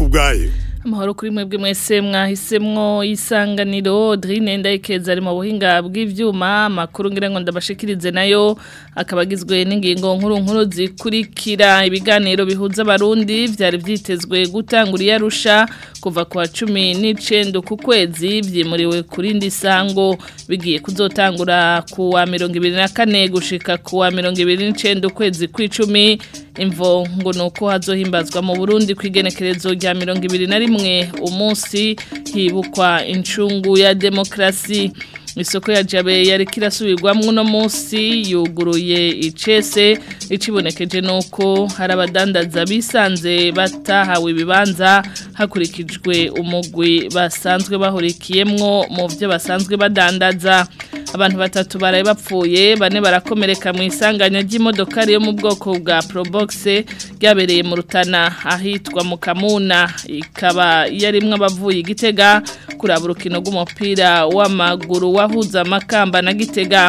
babaye amahoro kuri mwebwe mwese mwahisemwo isanganiro Drine ndayikeza ari mu buhinga bw'ivyuma makuru ngira ngo ndabashikirize nayo akabagizwe n'ingingo nkuru nkuru zikurikira ibiganiro bihuza abarundi byari byitezwe gutangura yarusha kuva kwa 19 ku kwezi byimuriwe kuri ndisango bigiye kuzotangura ku wa 24 gushika ku wa 29 kwezi kw'icumi imvo ngo nuko hazohimbazwa mu Burundi kwigenekerezo rya 2021 umunsi hibukwa incungu ya demokrasi isoko ya jabe yari kirasubirwamo uno munsi yuguruye icese ikibonekeje ni uko hari abadandaza bisanze batahawe ibibanza hakurikijwe umugwi basanzwe bahurikiyemo mu byo basanzwe badandaza abantu batatu baraye bapfuye bane barakomereka mu isanganya ry'imodoka yo mu bwoko bwa Probox ryabereye mu Rutana ahitwa Mukamuna Kamuna ikaba yarimwe abavuye gitega kuraba urukino rw'umupira w'amaguru wahuza amakamba na gitega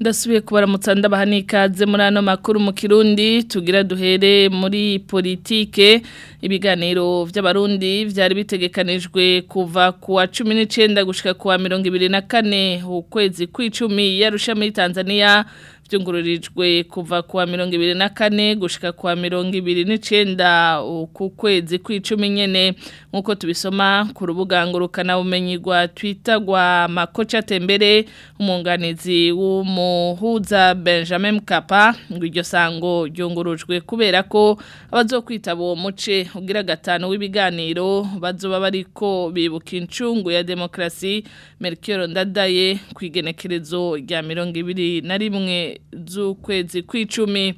ndasubiye kubaramutsa ndabaha n'ikaze muri ano makuru mu kirundi tugira duhere muri politike ibiganiro by'abarundi byari bitegekanijwe kuva kuwa 19 gushika kuwa 24 ukwezi kw'icumi yarusha muri Tanzania byungururijwe kuva kuwa 24 gushika kuwa 29 uku kwezi kw'icumi nyene nkuko tubisoma ku rubuga ngurukana bumenyi rwa Twitter rwa Makocha Tembere umunganizi w'umuhuza Benjamin Mkapa ngo iryo sango ryungurujwe kubera ko abazokwitaba uwo muce ugira gatanu w'ibiganiro bazoba bariko bibuka incungu ya demokrasi Melchior Ndadaye kwigenekerezo rya mirongo ibiri na rimwe z'ukwezi kw'icumi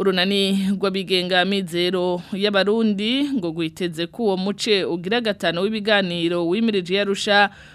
urunani rw'abigenga mizero y'abarundi ngo gwiteze ko uwo muce ugira gatanu w'ibiganiro wimirije yarusha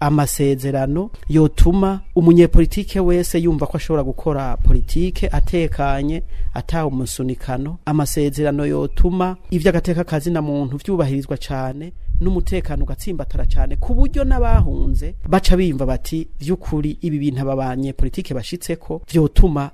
amasezerano yotuma umunyepolitike wese yumva ko ashobora gukora politike atekanye ataha umusunikano amasezerano yotuma iby'agateka kazi muntu byubahirizwa cyane n'umutekano ugatsimbatara cyane ku buryo n'abahunze baca bimva bati by'ukuri ibi bintu ababanye politiki bashyitse ko byotuma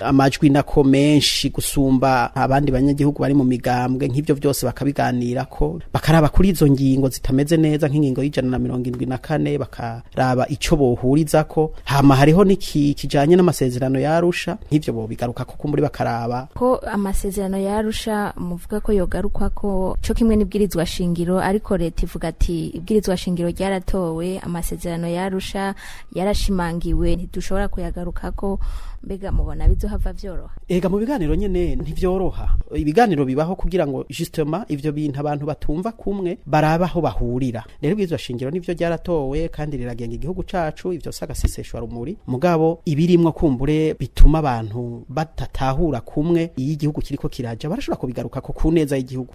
amajwi nako menshi gusumba abandi banyagihugu bari mu migambwe byose bakabiganira ko bakaraba kuri izo ngingo zitameze neza nk'ingingo y'ijana na mirongo indwi na kane bakaraba icyo ico bohurizako hama hariho n'iki kijanye n'amasezerano yarusha nk'ivyo bobigaruka kuko muri bakaraba ko amasezerano yarusha muvuga ko yogaruka ko cyo kimwe n'ibwirizwa shingiro ariko leta ivuga ati ibwirizwa shingiro ryaratowe amasezerano yarusha yarashimangiwe ntidushobora kuyagaruka ko mbega mubona bizohava byoroha ega mu biganiro nyine ntibyoroha ibiganiro bibaho kugira ngo justement ibyo bintu abantu batumva kumwe barabaho bahurira rero bwizo shingiro nivyo byaratowe kandi riragenga igihugu cacu ibyo saga rumuri mugabo ibirimwo kumbure bituma abantu batatahura kumwe iyi igihugu kiriko kiraja barashobora kubigaruka ko kuneza y'igihugu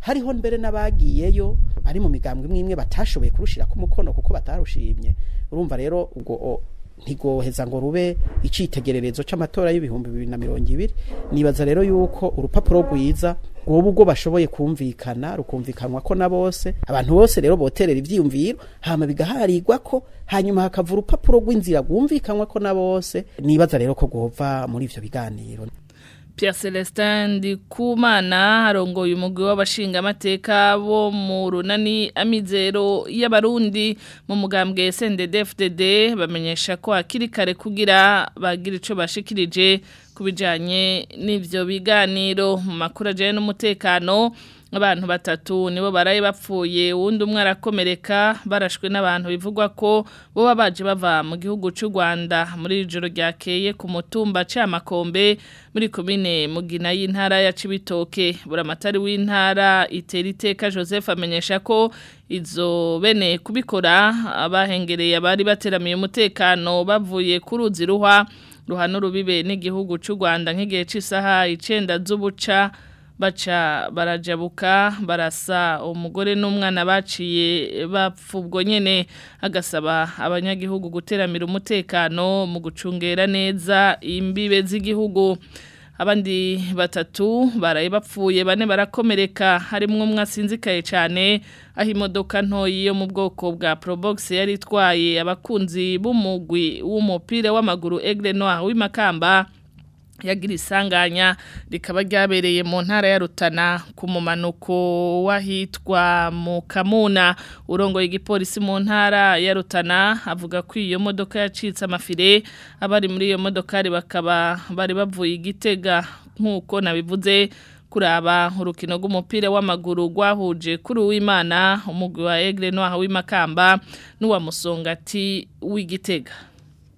hariho mbere n'abagiyeyo bari mu migambwe imwe imwe batashoboye kurushira ku mukono kuko batarushimye urumva rero ubwo ntigoheza ngo rube icitegererezo cy'amatora y'ibihumbi bibiri na mirongo ibiri nibaza rero yuko urupapuro rwiza wowe ubwo bashoboye kumvikana rukumvikanwa ko na bose abantu bose rero boterera ibyiyumviro hama bigaharigwa ko hanyuma hakava urupapuro rw'inzira rwumvikanwa ko na bose nibaza rero ko rwova muri ibyo biganiro Pierre Celestin Ndikumana harongoye w’abashinga amateka bo mu runani amizero y'abarundi mu mugambwe sndd bamenyesha ko akiri kare kugira bagira ico bashikirije kubijanye n'ivyo biganiro mu makuru ajanye n'umutekano abantu batatu nibo baraye bapfuye uwundi umwe arakomereka barashwe n'abantu bivugwa ko bo babaje bava mu gihugu cy'u Rwanda muri ijoro ryakeye ku mutumba cy'amakombe muri komine mugina y'intara ya Cibitoke buramatari w'intara iteriteka Joseph amenyesha ko izo bene kubikora abahengereye abari bateramiye umutekano bavuye ku ruzi ruhwa ruhano n'igihugu cy'u Rwanda nk'igihe cy'isaha 9 z'ubuca baca barajabuka barasa umugore n'umwana baciye bapfubwo nyene agasaba abanyagihugu guteramira umutekano mu gucungera neza imbibe z'igihugu abandi batatu baraye bapfuye bane barakomereka harimwo umwe asinzikaye cyane aho imodoka ntoyi yo mu bwoko bwa Probox yari itwaye abakunzi b'umugwi w'umupira w'amaguru Aigle Noir w'imakamba yagira isanganya rikaba ryabereye mu ntara ya Rutana ku mumanuko wahitwa Mukamuna Kamuna urongoye igipolisi mu ntara ya Rutana avuga ko iyo modoka yacitse amafire abari muri iyo modokari bakaba bari bavuye igitega nkuko nabivuze kuraba urukino rw'umupira w'amaguru rwahuje kuri uwimana umugwi wa Egre no ahawimakamba n'uwa musongati w'igitega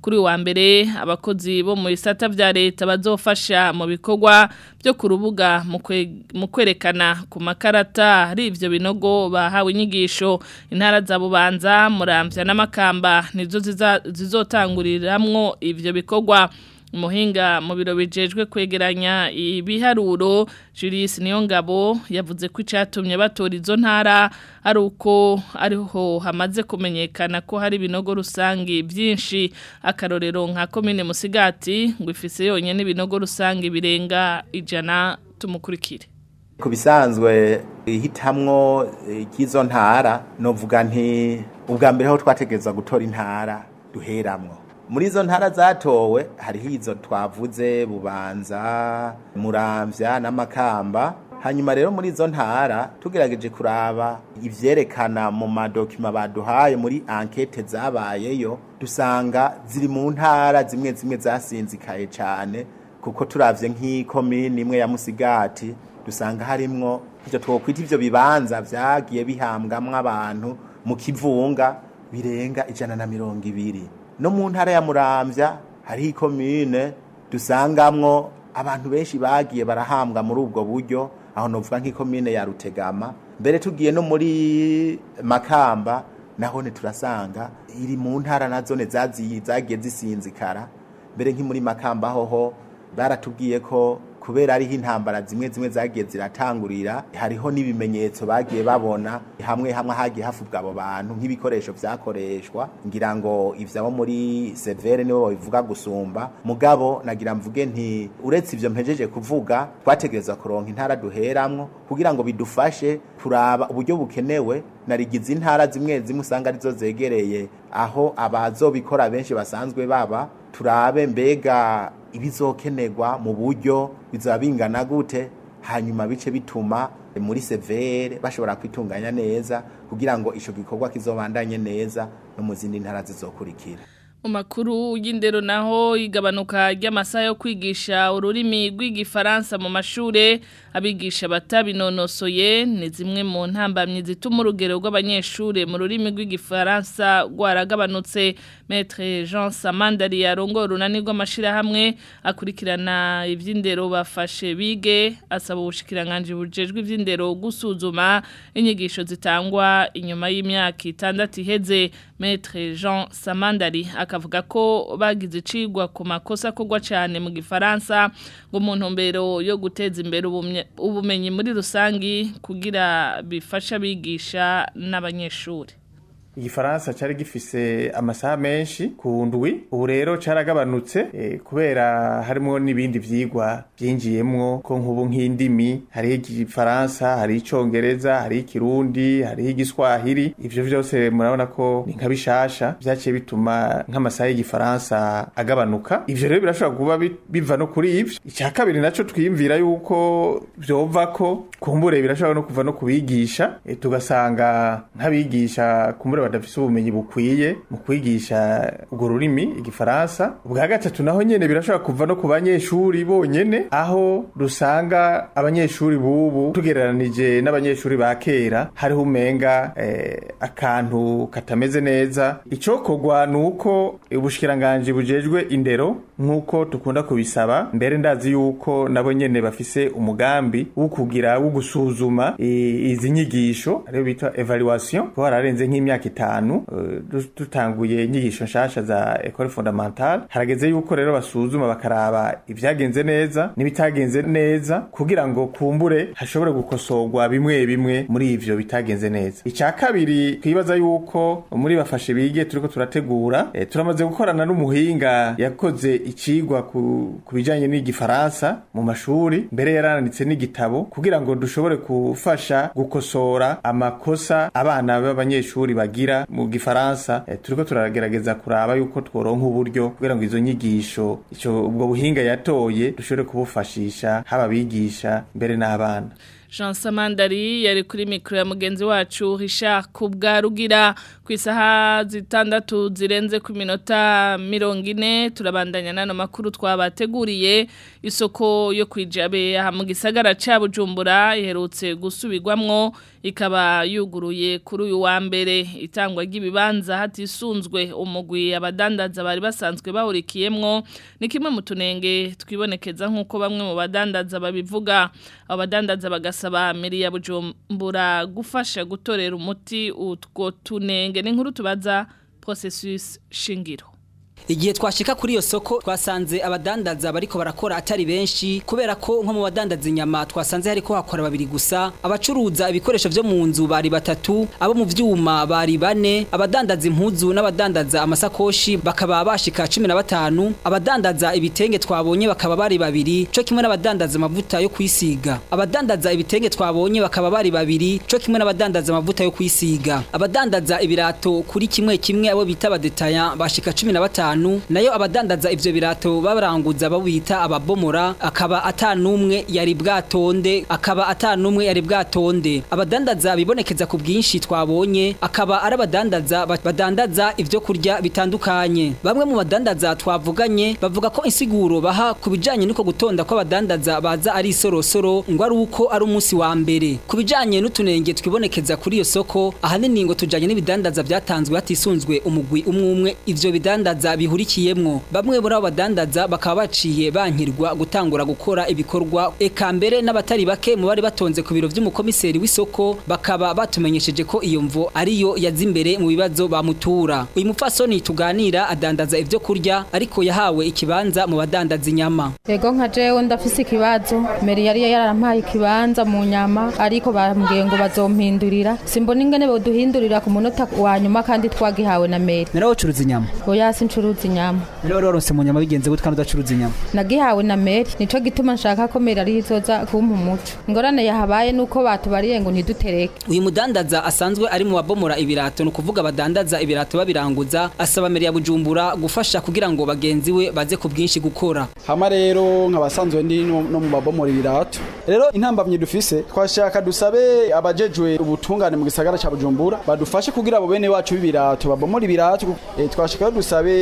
kuri wa mbere abakozi bo mu bisata bya leta bazofasha mu bikorwa byo ku rubuga mu kwerekana ku makarata ari ibyo binogo bahawe inyigisho intara za bubanza murambya n'amakamba nizo zizotanguriramo ibyo bikorwa umuhinga mu biro bijejwe kwegeranya ibiharuro Julius Niyongabo yavuze ko icyatumye batora izo ntara ari uko ariho hamaze kumenyekana ko hari ibinogo rusangi byinshi akarorero nka komine Musigati ngo ifise yonyene ibinogo birenga ijana tumukurikire ku bisanzwe ihitamwo ry'izo ntara novuga nti ubwa mbere aho twategereza gutora intara duheramwo muri zo ntara zatowe hariho izo twavuze bubanza muramvya n'amakamba hanyuma rero muri zo ntara tugerageje kuraba ibyerekana mu madokima baduhaye muri ankete zabayeyo dusanga ziri mu ntara zimwe zimwe zasinzikaye cyane kuko turavye nk'ikomini imwe ya musigati dusanga harimwo ivyo twokwita ivyo bibanza vyagiye bihambwamwo abantu mu kivunga birenga ijana na mirongo ibiri no mu ntara ya muramvya hariho ikomine dusangamwo abantu benshi bagiye barahambwa muri ubwo buryo aho novuga nk'ikomine ya rutegama mbere tugiye no muri makamba nahone turasanga iri mu ntara na zone zagiye zisinzikara mbere nk'i muri makamba hoho baratubwiye ko kubera ariho intambara zimwe zimwe zagiye ziratangurira hariho n'ibimenyetso bagiye babona hamwe hamwe hagiye hafubwa abo bantu nk'ibikoresho byakoreshwa ngira ngo ivyabo muri severe nibo babivuga gusumba mugabo nagira mvuge nti uretse ibyo mpejeje kuvuga twategerezwa kuronka intara duheramwo kugira ngo bidufashe kuraba uburyo bukenewe narigize intara zimwe zimwe usanga arizo zegereye aho abazobikora benshi basanzwe baba turabe mbega ibizokenerwa mu buryo bizaba bingana gute hanyuma bice bituma muri severe bashobora kwitunganya neza kugira ngo icyo gikorwa kizobandanye neza no mu zindi ntara zizokurikira mu makuru y'indero naho igabanuka ry'amasaha yo kwigisha ururimi rw'igifaransa mu mashure abigisha batabi batabinonosoye ni zimwe mu ntambamyi zituma urugero rw'abanyeshure mu rurimi rw'igifaransa rwaragabanutse Maître Jean Samandari yarongora urunani rw'amashirahamwe akurikirana ivy'indero bafashe bige asaba ubushikiranganje bujejwe ivy'indero gusuzuma inyigisho zitangwa inyuma y'imyaka itandatu iheze Maître Jean Samandari akavuga ko bagize icigwa ku makosa kugwa cyane mu gifaransa ngo mu ntumbero yo guteza imbere ubumenyi muri rusange kugira bifasha abigisha n'abanyeshuri igifaransa cyari gifise amasaha menshi ku ndwi ubu rero caragabanutse eh, kubera harimo n'ibindi vyigwa vyinjiyemwo ko nk'ubu nk'indimi hari igifaransa hari icongereza hari ikirundi hari igiswahili ivyo vyose murabona ko ni nka bishasha vyaciye bituma nk'amasaha y'igifaransa agabanuka ivyo rero birashobora kuba biva no kuri ivyo ica kabiri naco twiyumvira yuko vyova ko kumbure birashobora no kuva no kubigisha e, tugasanga nk'abigisha kumbure rero badafise ubumenyi bukwiye mu kwigisha urwo rurimi igifaransa ubwa gatatu naho nyene birashobora kuva no ku banyeshuri bonyene aho dusanga abanyeshuri bubu tugereranije n'abanyeshuri ba kera hariho umenga eh, akantu katameze neza icokorwa nuko ubushikiranganje bujejwe indero nkuko tukunda kubisaba mbere ndazi yuko nabo nyene bafise umugambi wo kugira wo gusuzuma izi nyigisho ariyo bita evaluation ko hararenze nk'imyaka itanu eh, dutanguye inyigisho nshasha za ecole fondamentale harageze yuko rero basuzuma bakaraba ibyagenze neza n'ibitagenze neza kugira ngo kumbure hashobore gukosorwa bimwe bimwe muri ibyo bitagenze neza icya kabiri twibaza yuko muri bafashe bige turiko turategura eh, turamaze gukorana n'umuhinga yakoze icigwa ku bijyanye n'igifaransa mu mashuri mbere yarananditse n'igitabo kugira ngo dushobore gufasha gukosora amakosa abana b'abanyeshuri bagira bagira mu gifaransa eh, turiko turagerageza kuraba yuko tworonka uburyo kugira ngo izo nyigisho icyo ubwo buhinga yatoye dushobore kubufashisha haba abigisha mbere n'abana Jean Samandari yari kuri mikro ya mugenzi wacu Richard Kubgarugira ku isaha zitandatu zirenze ku minota mirongo ine turabandanya n'ano makuru twabateguriye isoko yo kwijabe aha mu gisagara cya bujumbura iherutse gusubirwamwo ikaba yuguruye kuri uyu wa mbere itangwa ry'ibibanza hatisunzwe umugwi abadandaza bari basanzwe bahurikiyemwo ni kimwe mu tunenge twibonekeza nk'uko bamwe mu badandaza babivuga abadandaza bagasaba miriya bujumbura gufasha gutorera umuti utwo tunenge nkuru tubaza processus shingiro igihe twashika kuri iyo soko twasanze abadandaza bariko barakora atari benshi kubera ko nko mu badandaza inyama twasanze hariko hakora babiri gusa abacuruza ibikoresho byo mu nzu bari batatu abo mu byuma bari bane abadandaza impuzu n'abadandaza amasakoshi bakaba bashika cumi na batanu abadandaza ibitenge twabonye bakaba bari babiri cyo kimwe n'abadandaza amavuta yo kwisiga abadandaza ibitenge twabonye bakaba bari babiri cyo kimwe n'abadandaza amavuta yo kwisiga abadandaza ibirato kuri kimwe kimwe abo bita abadetaya bashika batanu abantu nayo abadandaza ivyo birato babaranguza babita ababomora akaba atanumwe yari bwatonde akaba atanumwe yari bwatonde abadandaza bibonekeza ku bwinshi twabonye akaba ari abadandaza badandaza ivyo kurya bitandukanye bamwe mu badandaza twavuganye bavuga ko insiguro baha ku bijanye nuko gutonda kw'abadandaza baza ari isorosoro ngo ari uko ari umunsi wa mbere ku bijanye n'utunenge twibonekeza kuri iyo soko ahanini ngo tujanye n'ibidandaza byatanzwe hatisunzwe umugwi umwe umwe ivyo bidandaza bihurikiyemo bamwe muri abo badandaza bakaba baciye bankirwa gutangura gukora ibikorwa eka mbere n'abatari bake mu bari batonze ku biro by'umukomiseri w'isoko bakaba batumenyesheje ko iyo mvo ariyo yazi imbere mu bibazo bamutura uyu mupfasoni tuganira adandaza ibyo kurya ariko yahawe ikibanza mu badandaza inyama yego nka jewe ndafise ikibazo meri yari yarampaye ikibanza mu nyama ariko bambwiye ngo bazompindurira simbona ingene boduhindurira ku munota wa nyuma kandi twagihawe na meri narawo inyama oya sincuruza udacuruza inyama rero warorose mu nyama bigenze gute kandi udacuruza inyama nagihawe na meri nico gituma nshaka ko meri ari izoza kumpa umuco ingorane yahabaye nuko batubariye ngo ntidutereke uyu mudandaza asanzwe ari mu babomora ibirato ni ukuvuga badandaza ibirato babiranguza asaba meri ya bujumbura gufasha kugira ngo bagenzi we baze ku bwinshi gukora hama rero nk'abasanzwe ndi no mu babomora ibirato rero intambamye dufise twashaka dusabe abajejwe ubutungane mu gisagara cya bujumbura badufashe kugira abo bene wacu b'ibirato babomora ibirato eh, twashaka dusabe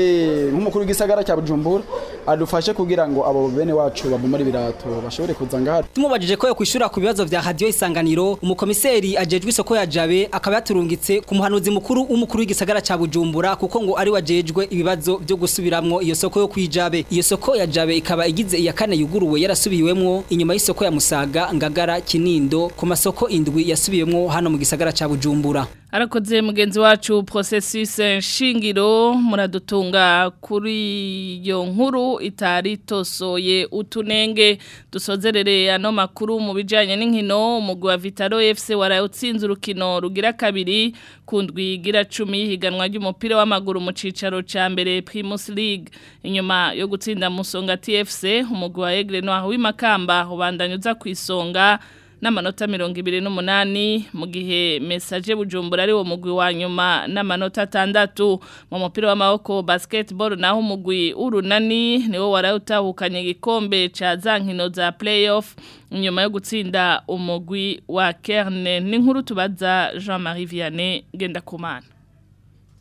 nk'umukuru w'igisagara cya bujumbura adufashe kugira ngo abo bene wacu babumare ibirato bashobore kuza ngaha tumubajije ko yakwishura ku bibazo bya Hadiyo isanganiro umukomiseri ajejwe isoko ya jabe akaba yaturungitse ku muhanuzi mukuru w'umukuru w'igisagara cya bujumbura kuko ngo ari wajejwe ibibazo byo gusubiramwo iyo soko yo kwijabe iyo soko ya jabe ikaba igize iya kane yuguruwe yarasubiwemwo inyuma y'isoko ya musaga ngagara kinindo ku masoko indwi yasubiwemwo hano mu gisagara cya bujumbura arakoze mugenzi wacu porosesise shingiro muradutunga kuri iyo nkuru itari tosoye utunenge dusozerere ano makuru mu bijyanye n'inkino umugwi wa vitaro efuse warawutsinze urukino rugira kabiri ku ndwigira cumi higanwa ry'umupira w'amaguru mu cyicaro cya mbere Primus League inyuma yo gutsinda musonga tfc umugwi wa egre no aho w'imakamba ubandanya uza ku isonga n'amanota mirongo ibiri n'umunani mu gihe mesaje bujumbura ariwo mugwi wa nyuma n'amanota atandatu mu mupira w'amaboko basketball naho umugwi urunani niwo wari utahukanye igikombe cya za za playoff nyuma yo gutsinda umugwi wa kerne n'inkuru tubaza jean marie vianney genda kumana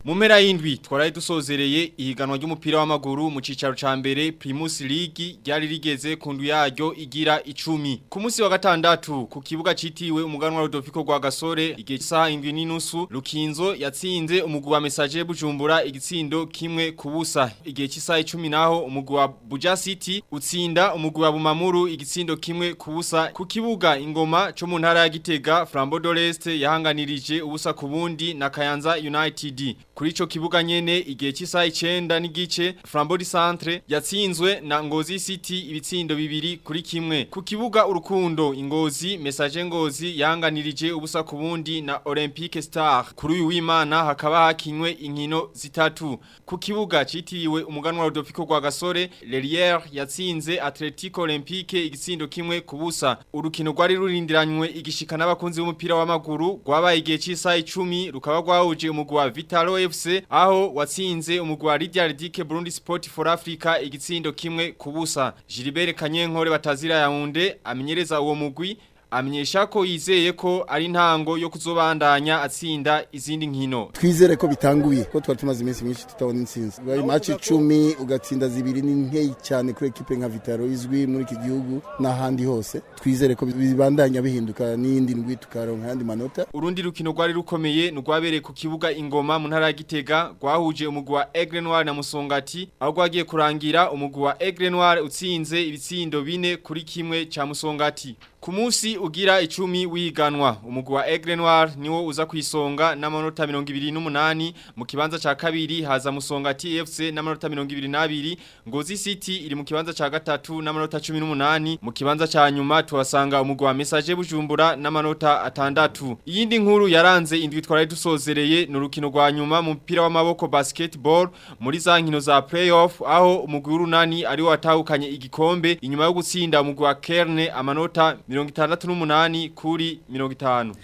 Mumera mpera y'indwi twaraye dusozereye ihiganwa ry'umupira w'amaguru mu cyicaro cya mbere Primus League ryari rigeze kundu ndu yaryo igira icumi ku munsi wa gatandatu ku kibuga citiwe umuganwa Rodolfo rwa Gasore igihe cy'isaha indwi n'inusu Rukinzo yatsinze umugwi wa Messager Bujumbura igitsindo kimwe kubusa igihe cy'isaha icumi naho umugwi wa Buja City utsinda umugwi Bumamuru igitsindo kimwe kubusa ku kibuga ingoma cyo mu ntara ya Gitega Flambeau d'Orest yahanganirije ubusa ku bundi na Kayanza United kuri kibuga nyene igihe cy'isaha 9 n'igice Frambody Centre yatsinzwe na Ngozi City ibitsindo bibiri kuri kimwe ku kibuga urukundo ingozi message ngozi yanganirije ubusa ku bundi na Olympique Star kuri uyu w'Imana hakaba hakinywe inkino zitatu ku kibuga citiriwe umuganwa Rodolfo kwa Gasore Lerière yatsinze Atletico Olympique igitsindo kimwe kubusa urukino rwari rurindiranywe igishika n'abakunzi b'umupira w'amaguru rwabaye igihe cy'isaha 10 rukaba rwahuje umugwa Vitalo FC aho watsinze umugwari Diardike Burundi Sport for Africa igitsindo kimwe kubusa Gilbert Kanyenkore batazira yaunde amenyereza uwo mugwi amenyesha ko yizeye ko ari ntango yo kuzobandanya atsinda izindi nkino twizere ko bitanguye ko twari iminsi myinshi tutabona insinzi bibaye maci icumi ugatsinda zibiri ni nkeyi cyane kuri ekipe nka vitaro izwi muri iki gihugu n'ahandi hose twizere ko bibandanya bihinduka n’indi ndwi tukaronka ayandi manota urundi rukino rwari rukomeye nugwabereye ku kibuga ingoma mu ntara ya gitega rwahuje umugwi wa egre noir na musongati aho rwagiye kurangira umugwi wa egre noir utsinze ibitsindo bine kuri kimwe cya musongati Ku ugira icumi wiganwa umugwi wa Aigle Noir niwo uza kwisonga n'amanota 28 mu kibanza ca kabiri haza musonga TFC na manota n'amanota 22 Ngozi City iri mu kibanza ca gatatu n'amanota 18 mu kibanza ca nyuma tuhasanga umugwi wa Message Bujumbura manota atandatu iyindi nkuru yaranze indwi twari dusozereye n'urukino rwa nyuma mu mupira w'amaboko basketball muri za nkino za playoff aho umugwi w'urunani ari watahukanye igikombe inyuma yo gutsinda umugwi wa Kerne amanota mirongo itandatu n'umunani kuri mirongo itanu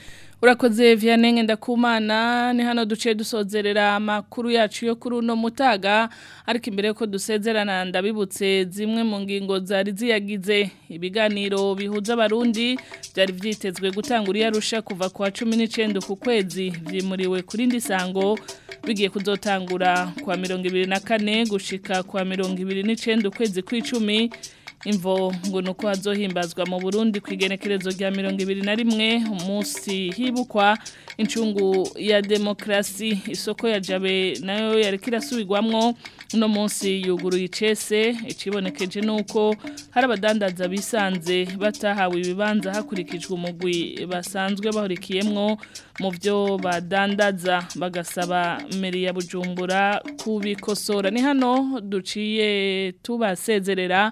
urakoze vianney ndakumana ni hano duciye dusozerera amakuru yacu yo kuri uno mutaga ariko imbere yuko dusezerana ndabibutse zimwe mu ngingo zari ziyagize ibiganiro bihuza abarundi byari byitezwe gutanga uriyarusha kuva ku wa cumi n'icyenda ku kwezi byimuriwe ku rindi sango bigiye kuzotangura kwa wa mirongo ibiri na kane gushyika ku mirongo ibiri n'icyenda ukwezi kw'icumi imvo ngo ni uko hazohimbazwa mu burundi ku igenekerezo rya mirongo ibiri na rimwe umunsi hibukwa incungu ya demokrasi isoko ya jabe nayo yariko irasubirwamwo no munsi yuguruye icese ikibonekeje nuko hari abadandaza bisanze batahawe ibibanza hakurikijwe umugwi basanzwe bahurikiyemwo mu byo badandaza bagasaba meri ya bujumbura kubikosora ni hano duciye tubasezerera